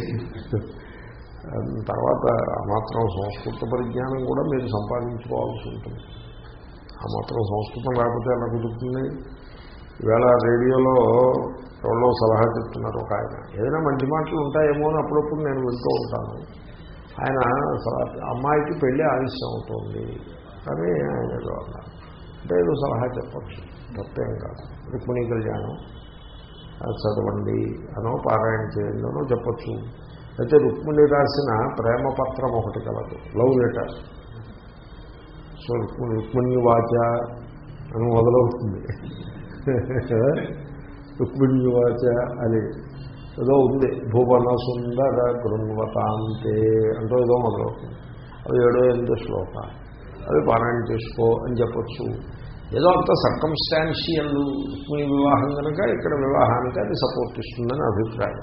తర్వాత ఆ మాత్రం సంస్కృత పరిజ్ఞానం కూడా మీరు సంపాదించుకోవాల్సి ఉంటుంది. ఆ మాత్రం సంస్కృతం లేకపోతే ఎలా కుదురుతుంది? ఈవేళ రేడియోలో ఎవరో సలహా చెప్తున్నారు ఒక ఆయన. ఏదైనా మంచి మాటలు ఉంటాయేమో అని అప్పుడప్పుడు నేను వింటూ ఉంటాను. ఆయన అమ్మాయికి పెళ్ళి ఆలస్యం అవుతుంది. అని ఆయన ఏదో అన్నారు. అంటే ఏదో సలహా చెప్పచ్చు. తప్పేం కాదు. రుక్మిణీ కళ్యాణం చదవండి అనో పారాయణ చేయండి అనో చెప్పచ్చు. అయితే రుక్మిణి రాసిన ప్రేమ పత్రం ఒకటి కలదు. Love letter so Rukmini Rukmini వాచ అని మొదలవుతుంది. రుక్మిణి వాచ అని ఏదో ఉంది. భూవన సుందర గృణవతాంతే అంటూ ఏదో మొదలవుతుంది. అది ఏడో ఎనిమిదో శ్లోక. అవి పారాయణ చేసుకో అని చెప్పచ్చు. ఏదో అంత సర్కంస్టాన్షియల్ రుక్మిణి వివాహం కనుక ఇక్కడ వివాహానికి అది సపోర్ట్ ఇస్తుందని అభిప్రాయం.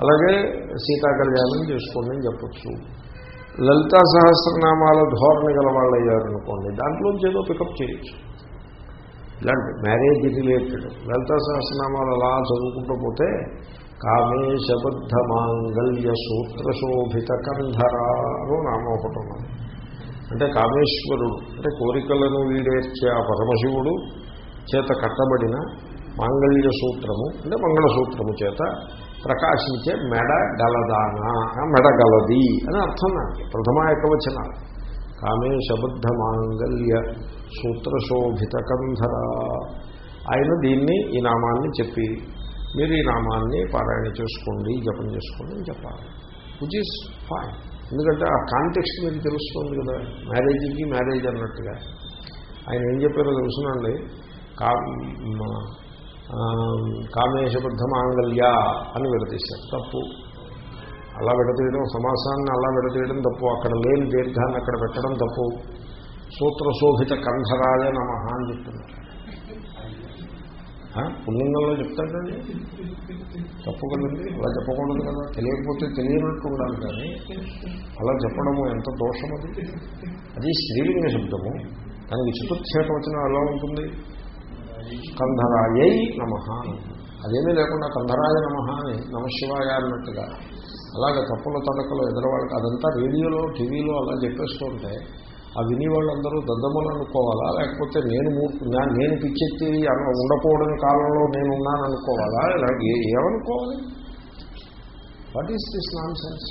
అలాగే సీతా కళ్యాణం చేసుకోండి అని చెప్పచ్చు. లలితా సహస్రనామాల ధోరణి గల వాళ్ళు అయ్యారనుకోండి దాంట్లోంచి ఏదో పికప్ చేయొచ్చు. ఇలాంటి మ్యారేజ్ రిలేటెడ్ లలితా సహస్రనామాలు అలా చదువుకుంటూ పోతే కామేశబద్ధ మాంగళ్య సూత్రశోభిత శోభిత నామం ఒకటి ఉన్నది. అంటే కామేశ్వరుడు అంటే కోరికలను వీడేర్చే ఆ పరమశివుడు చేత కట్టబడిన మాంగళ్య సూత్రము అంటే మంగళసూత్రము చేత ప్రకాశించే మెడ గలదానా. మెడ గలది అని అర్థం దానికి ప్రథమ ఏకవచనాలు కామేశబద్ధ మాంగల్య సూత్రశోభిత కంధర ఆయన దీన్ని ఈ నామాన్ని చెప్పి మీరు ఈ నామాన్ని పారాయణ చేసుకోండి జపం చేసుకోండి అని చెప్పాలి. విచ్ ఈజ్ ఫైన్ ఎందుకంటే ఆ కాంటెక్స్ట్ మీకు తెలుస్తుంది కదా. మ్యారేజ్కి మ్యారేజ్ అన్నట్టుగా. ఆయన ఏం చెప్పారో తెలుసునండి. కా కామేశబద్ధ మాంగళ్య అని విడదీశారు. తప్పు. అలా విడతీయడం సమాసాన్ని అలా విడతీయడం తప్పు. అక్కడ లేని దీర్ఘాన్ని అక్కడ పెట్టడం తప్పు. సూత్రశోభిత కంధరాయ నమ అని చెప్తున్నారు. పుణ్యంగంలో చెప్తాడండి తప్పు కదండి అలా చెప్పకూడదు కదా. తెలియకపోతే తెలియనట్టు ఉండాలి కానీ అలా చెప్పడము ఎంత దోషం అది? అది స్త్రీలింగ శబ్దము. దానికి వచ్చిన ఎలా ఉంటుంది? కంధరాయై నమ. అదేమీ లేకుండా కంధరాయ నమ అని నమశివాయ అన్నట్టుగా. అలాగే తప్పుల తడకలు ఎదరవాళ్ళకి అదంతా రేడియోలో టీవీలో అలా చెప్పేస్తూ ఉంటే ఆ విని వాళ్ళందరూ దద్దమ్మలు అనుకోవాలా లేకపోతే నేను నేను పిచ్చెత్తి ఉండకూడని కాలంలో నేను ఉన్నాను అనుకోవాలా ఇలాగే ఏమనుకోవాలి? What is this nonsense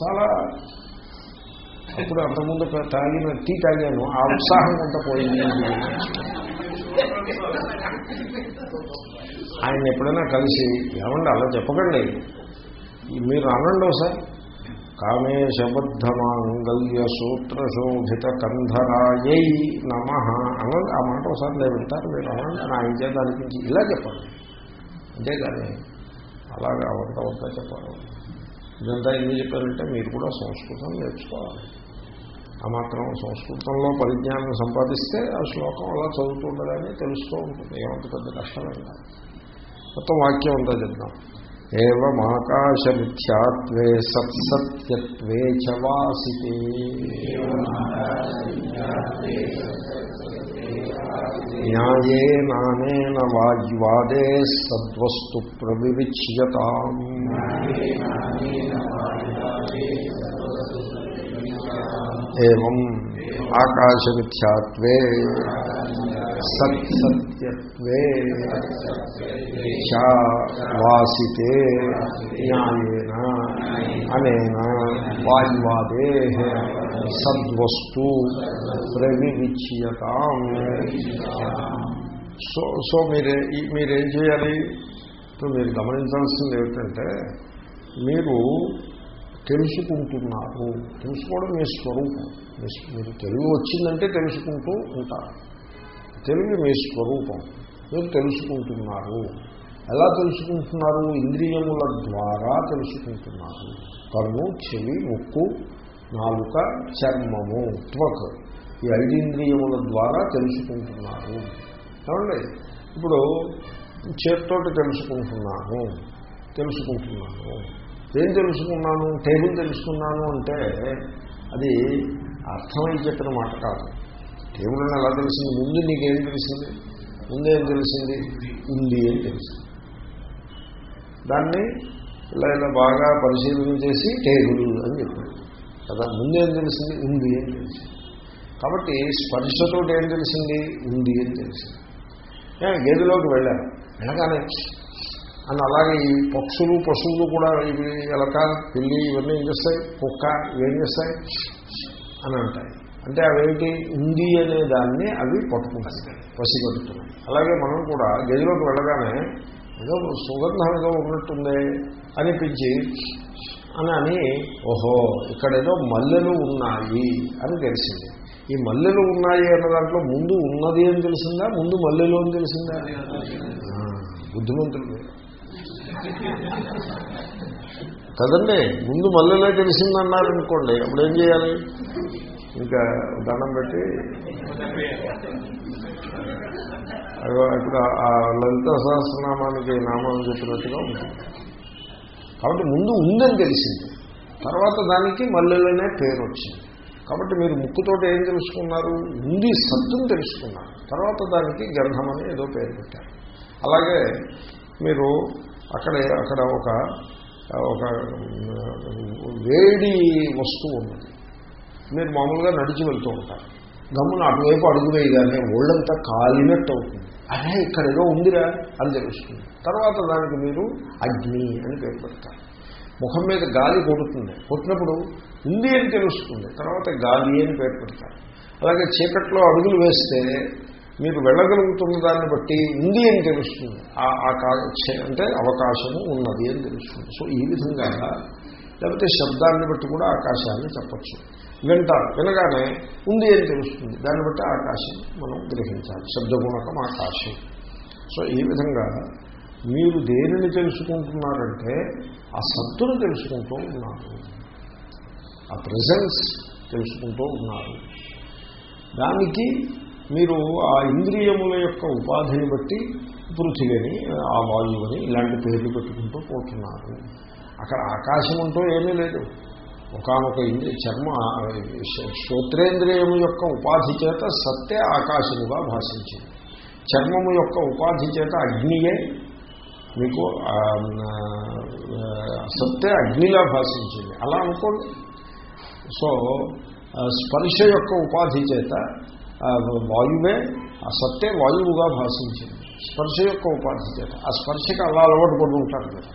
చాలా అప్పుడు అంతకుముందు తాగిన టీ తాగాను ఆ ఉత్సాహం అంతా పోయింది. ఆయన ఎప్పుడైనా కలిసి ఏమండి అలా చెప్పకండి. మీరు అనండి ఒకసారి కామేశబద్ధ సూత్ర శోభిత కంధరాయై నమ అనండి ఆ మాట ఒకసారి నేను వింటారు మీరు అనండి నా ఇంచేత అనిపించి ఇలా చెప్పండి. అంతేగాని అలాగే అవంతా అంతా చెప్పాలి. ఇదంతా ఎందుకు చెప్పారంటే మీరు కూడా సంస్కృతం నేర్చుకోవాలి. ఆ మాత్రం సంస్కృతంలో పరిజ్ఞానం సంపాదిస్తే ఆ శ్లోకం అలా చదువుతుండగానే తెలుస్తూ ఉంటుంది. ఏమంత పెద్ద కష్టమే కాదు. మొత్తం వాక్యం ఉందా చెప్తాం ఏమాకాశమిథ్యాత్వే సత్సత్యత్వే చ వాసితే. న్యాయేనానేన వాగ్వాదే సద్వస్తు ప్రవివిచ్యతాం. ఏం ఆకాశమిథ్యాత్వే సత్సత్యత్వే చ వాసితే న్యాయేన అనేన వాయువాదే సద్వస్తు ప్రవివిచ్యతాం సో సో మీరే ఈ- మీరేం చేయాలి? ఇప్పుడు మీరు గమనించాల్సింది ఏమిటంటే మీరు తెలుసుకుంటున్నారు. తెలుసుకోవడం మీ స్వరూపం. మీరు తెలుగు వచ్చిందంటే తెలుసుకుంటూ ఉంటారు. తెలుగు మీ స్వరూపం. మీరు తెలుసుకుంటున్నారు. ఎలా తెలుసుకుంటున్నారు? ఇంద్రియముల ద్వారా తెలుసుకుంటున్నారు. కన్ను చెవి ముక్కు నాలుక చర్మము త్వక్ ఈ ఐదు ఇంద్రియముల ద్వారా తెలుసుకుంటున్నారు. ఏమండి? ఇప్పుడు చేత్తోటి తెలుసుకుంటున్నాను. తెలుసుకుంటున్నాను. ఏం తెలుసుకున్నాను? టేబుల్ తెలుసుకున్నాను అంటే అది అర్థమై చెప్పిన మాట కాదు. టేబుల్ అని ఎలా తెలిసింది? ముందు నీకేం తెలిసింది? ముందేం తెలిసింది? ఉంది అని తెలిసింది దాన్ని ఇలా ఇలా బాగా పరిశీలన చేసి టేబుల్ అని చెప్పాడు కదా ముందేం తెలిసింది? ఉంది అని తెలిసింది కాబట్టి స్పర్శతో ఏం తెలిసింది? ఉంది అని తెలిసింది ఏ, గదిలోకి వెళ్ళాను వెళ్ళగానే అని అలాగే ఈ పక్షులు పశువులు కూడా ఇవి ఎలక పిల్లి ఇవన్నీ ఏం చేస్తాయి? కుక్క ఇవేం చేస్తాయి? అని అంటాయి. అంటే అవేంటి? ఉంది అనే దాన్ని అవి పట్టుకుంటాయి పసిగడుతున్నాయి అలాగే మనం కూడా గదిలోకి వెళ్ళగానే ఏదో సుగంధం ఏదో ఉన్నట్టుంది అనిపించి అని అని ఓహో ఇక్కడ ఏదో మల్లెలు ఉన్నాయి అని తెలిసింది. ఈ మల్లెలు ఉన్నాయి అన్న దాంట్లో ముందు ఉన్నది అని తెలిసిందా? ముందు మల్లెలు అని తెలిసిందా? బుద్ధిమంతులు. కదండి ముందు మల్లెలే తెలిసిందన్నారనుకోండి అప్పుడు ఏం చేయాలి? ఇంకా దండం పెట్టి ఇక్కడ ఇప్పుడు ఆ లలిత సహస్రనామానికి నామం చెప్పినట్టుగా ఉంటుంది. కాబట్టి ముందు ఉందని తెలిసింది. తర్వాత దానికి మల్లెలనే పేరు వచ్చింది. కాబట్టి మీరు ముక్కుతోటి ఏం తెలుసుకున్నారు? ఉంది సత్తుని తెలుసుకున్నారు. తర్వాత దానికి గంధం ఏదో పేరు పెట్టారు. అలాగే మీరు అక్కడ అక్కడ ఒక ఒక వేడి వస్తువు ఉన్నది మీరు మామూలుగా నడిచి వెళ్తూ ఉంటారు. గమ్మున అటువైపు అడుగు వేయగానే ఒళ్ళంతా కాలినట్టు అవుతుంది. అదే ఇక్కడ ఏదో ఉందిరా అని తెలుస్తుంది. తర్వాత దానికి మీరు అగ్ని అని పేరు పెడతారు. ముఖం మీద గాలి కొడుతుంది. కొట్టినప్పుడు ఉంది అని తెలుస్తుంది. తర్వాత గాలి అని పేరు పెడతారు. అలాగే చీకట్లో అడుగులు వేస్తే మీరు వెళ్ళగలుగుతున్న దాన్ని బట్టి ఉంది అని తెలుస్తుంది. ఆ- అంటే అవకాశము ఉన్నది అని తెలుస్తుంది. సో ఈ విధంగా లేకపోతే శబ్దాన్ని బట్టి కూడా ఆకాశాన్ని చెప్పచ్చు. వింటారు. వినగానే ఉంది అని తెలుస్తుంది. దాన్ని బట్టి ఆకాశం మనం గ్రహించాలి. శబ్దగుణకం ఆకాశం. సో ఈ విధంగా మీరు దేనిని తెలుసుకుంటున్నారంటే ఆ సత్తును తెలుసుకుంటూ ఉన్నారు. ఆ ప్రజెన్స్ తెలుసుకుంటూ ఉన్నారు. దానికి మీరు ఆ ఇంద్రియముల యొక్క ఉపాధిని బట్టి పృథివిని ఆ వాయువుని ఇలాంటి పేర్లు పెట్టుకుంటూ పోతున్నారు. అక్కడ ఆకాశం అంటూ ఏమీ లేదు. ఒకనొక ఇంద్రియ చర్మ శ్రోత్రేంద్రియము యొక్క ఉపాధి చేత సత్తే ఆకాశముగా భాషించింది. చర్మము యొక్క ఉపాధి చేత అగ్నియే మీకు సత్య సత్తే అగ్నిలా భాషించింది. అలా అనుకోండి. సో స్పర్శ యొక్క ఉపాధి చేత వాయువే ఆ సత్తే వాయువుగా భాషించింది. స్పర్శ యొక్క ఉపాధి చేత ఆ స్పర్శకి అలా అలవాటు పడి ఉంటారు మీరు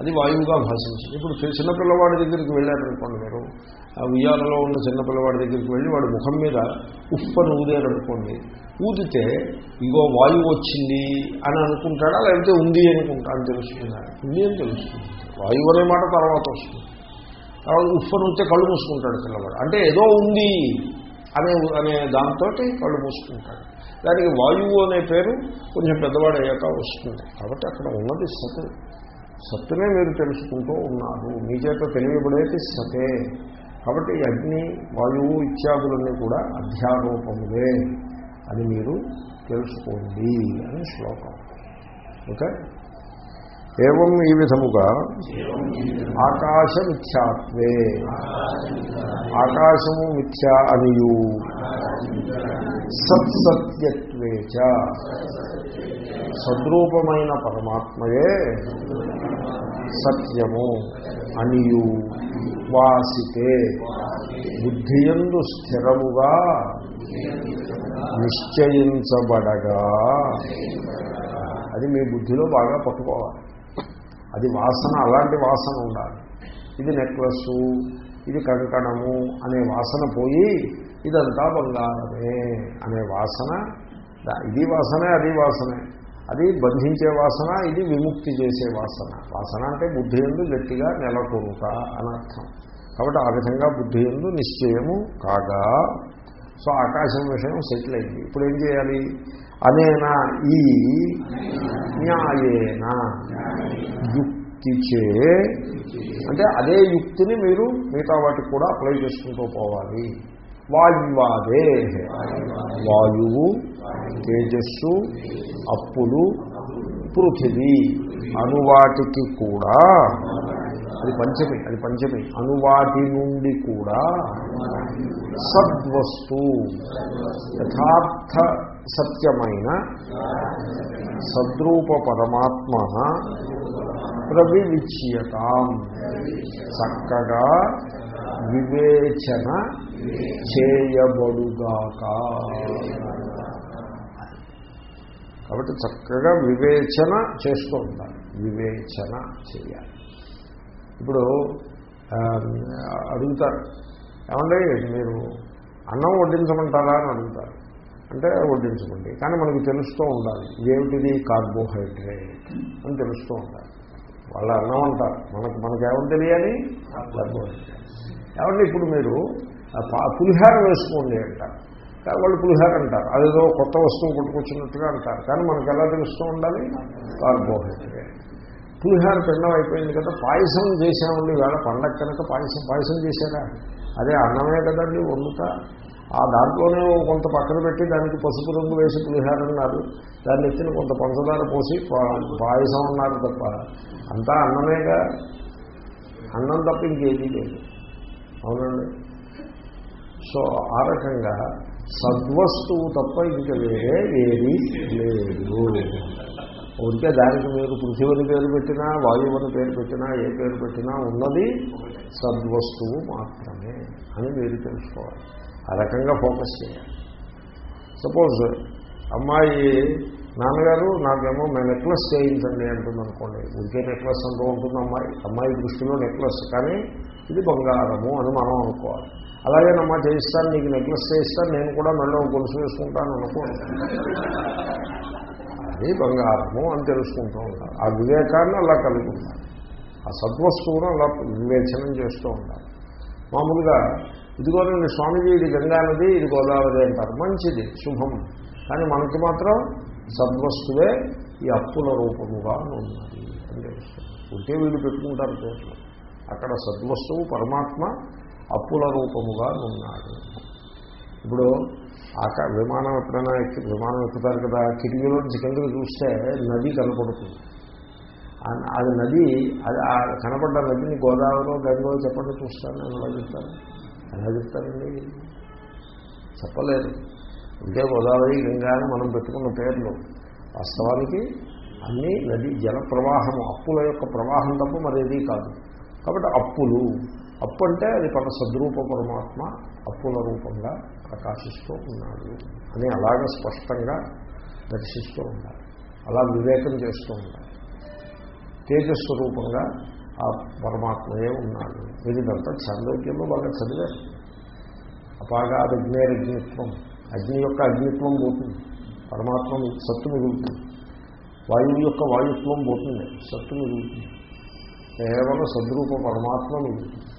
అది వాయువుగా భాషించింది. ఇప్పుడు చిన్నపిల్లవాడి దగ్గరికి వెళ్ళారనుకోండి మీరు ఆ ఉయ్యాలలో ఉన్న చిన్నపిల్లవాడి దగ్గరికి వెళ్ళి వాడి ముఖం మీద ఉప్పను ఊదారనుకోండి ఊదితే ఇగో వాయువు వచ్చింది అని అనుకుంటాడా? లేకపోతే ఉంది అనుకుంటా అని తెలుసుకున్నాడు ఉంది అని తెలుస్తుంది. వాయువు అనే మాట తర్వాత వస్తుంది. తర్వాత ఉప్పను ఉంటే కళ్ళు మూసుకుంటాడు పిల్లవాడు. అంటే ఏదో ఉంది. అనే అనే దాంతో కళ్ళు మూసుకుంటాడు దానికి వాయువు అనే పేరు కొంచెం పెద్దవాడు అయ్యాక వస్తుంది. కాబట్టి అక్కడ ఉన్నది సత్. సత్తునే మీరు తెలుసుకుంటూ ఉన్నారు. మీ చేత తెలియబడేది సతే. కాబట్టి అగ్ని వాయువు ఇత్యాదులన్నీ కూడా అధ్యారూపములే అని మీరు తెలుసుకోండి అని శ్లోకం. ఓకే? ఏవం ఈ విధముగా ఆకాశ మిథ్యాత్వే ఆకాశము మిథ్యా అనియు. సత్సత్యత్వే చ. సద్రూపమైన పరమాత్మయే సత్యము అనియు. వాసితే బుద్ధియందు స్థిరముగా నిశ్చయించబడగా. అది మీ బుద్ధిలో బాగా పట్టుకోవాలి. అది వాసన అలాంటి వాసన ఉండాలి. ఇది నెక్లెస్ ఇది కంకణము అనే వాసన పోయి ఇదంతా బంగారమే అనే వాసన. ఇది వాసనే అది వాసనే. అది బంధించే వాసన ఇది విముక్తి చేసే వాసన. వాసన అంటే బుద్ధి ఎందు గట్టిగా నెలకొనుక అనర్థం కాబట్టి ఆ విధంగా బుద్ధి ఎందు నిశ్చయము కాగా. సో ఆకాశం విషయం సెటిల్ అయింది. ఇప్పుడు ఏం చేయాలి? అనేనా ఈ న్యాయేన? యుక్తిచే. అంటే అదే యుక్తిని మీరు మిగతా వాటికి కూడా అప్లై చేసుకుంటూ పోవాలి. వాయువాదే. వాయువు తేజస్సు అప్పులు పృథివీ. అనువాటికి కూడా అది పంచమి అది పంచమి. అనువాటి నుండి కూడా సద్వస్తు యథార్థ సత్యమైన సద్రూప పరమాత్మ ప్రవివిచ్యతాం చక్కగా వివేచన చేయబడుగాక. కాబట్టి చక్కగా వివేచన చేస్తూ ఉండాలి వివేచన చేయాలి. ఇప్పుడు అడుగుతారు. ఏమంటే మీరు అన్నం వడ్డించమంటారా అని అడుగుతారు. అంటే వడ్డించుకోండి. కానీ మనకు తెలుస్తూ ఉండాలి. ఏమిటిది కార్బోహైడ్రేట్ అని తెలుస్తూ ఉండాలి. వాళ్ళు అన్నం అంటారు. మనకు మనకేమని తెలియాలి? కార్బోహైడ్రేట్ ఏమంటే ఇప్పుడు మీరు ఆ పులిహార వేసుకోండి అంటారు. కానీ వాళ్ళు పులిహార అంటారు. అదేదో కొత్త వస్తువు కొట్టుకొచ్చినట్టుగా అంటారు. కానీ మనకు ఎలా తెలుస్తూ ఉండాలి? కార్బోహైడ్రేట్. పులిహార పిండం అయిపోయింది కదా. పాయసం చేసామండి వేళ పండగ కనుక పాయసం పాయసం చేశారా? అదే అన్నమే కదండి వండుతా. ఆ దాంట్లోనే కొంత పక్కన పెట్టి దానికి పసుపు రంగు వేసి పులిహారన్నారు దాన్ని ఎత్తిన కొంత పంచదార పోసి పాయసం అన్నారు తప్ప అంతా అన్నమేగా. అన్నం తప్ప ఇంకేదీ లేదు. అవునండి? సో ఆ రకంగా సద్వస్తువు తప్ప ఇంక వేరే ఏది లేదు. ఉంటే దానికి మీరు పృథివని పేరు పెట్టినా వాయువుని పేరు పెట్టినా ఏ పేరు పెట్టినా ఉన్నది సద్వస్తువు మాత్రమే అని మీరు తెలుసుకోవాలి. ఆ రకంగా ఫోకస్ చేయాలి. సపోజ్ అమ్మాయి నాన్నగారు నాకేమో మేము నెక్లెస్ చేయించండి అంటుంది అనుకోండి ఉడికే నెక్లెస్ అంటూ ఉంటుంది అమ్మాయి. అమ్మాయి దృష్టిలో నెక్లెస్. కానీ ఇది బంగారము అని మనం అనుకోవాలి. అలాగేనమ్మా చేయిస్తాను నీకు నెక్లెస్ చేయిస్తాను నేను కూడా మెళ్ళో గొలుసు వేసుకుంటాను అనుకోండి. అది బంగారము అని తెలుసుకుంటూ ఉంటారు ఆ వివేకాన్ని అలా కలిగి ఉండాలి. ఆ సత్వస్తువును అలా వివేచనం చేస్తూ ఉండాలి. మామూలుగా ఇదిగోనండి స్వామీజీ ఇది గంగా నది ఇది గోదావరి అంటారు. మంచిది శుభం. కానీ మనకి మాత్రం సద్వస్తువే ఈ అప్పుల రూపముగా ఉన్నది అని ఉంటే వీళ్ళు పెట్టుకుంటారు పేర్లు అక్కడ సద్వస్తువు పరమాత్మ అప్పుల రూపముగా ఉన్నాడు. ఇప్పుడు ఆకా విమానం ఎప్పుడైనా ఎక్కి విమానం ఎక్కుతారు కదా కిటికీలోంచి కిందకి చూస్తే నది కనపడుతుంది. ఆ- అది నది అది కనపడ్డ నదిని గోదావరిలో గంగలో చెప్పండి చూస్తాను నేను ఎలా చెప్తాను. ఎలా చెప్తారండి? చెప్పలేదు. అంటే గోదావరి గంగా అని మనం పెట్టుకున్న పేర్లు. వాస్తవానికి అన్నీ నది జల ప్రవాహము అప్పుల యొక్క ప్రవాహం తప్ప మరేది కాదు. కాబట్టి అప్పులు. అప్పు అంటే అది పర సద్రూప పరమాత్మ అప్పుల రూపంగా ప్రకాశిస్తూ ఉన్నాడు అని అలాగ స్పష్టంగా దర్శిస్తూ ఉండాలి. అలా వివేకం చేస్తూ ఉండాలి. తేజస్వరూపంగా ఆ పరమాత్మయే ఉన్నాడు. మీరు ఇదంతా చాందోగ్యంలో బాగా చదివారు అపాగాదగ్నేరగ్నిత్వం అగ్ని యొక్క అగ్నిత్వం పోతుంది. పరమాత్మ సత్తు మిగులుతుంది. వాయువు యొక్క వాయుత్వం పోతుంది. సత్తు మిగులుతుంది. కేవలం సద్రూప పరమాత్మ మిగులుతుంది.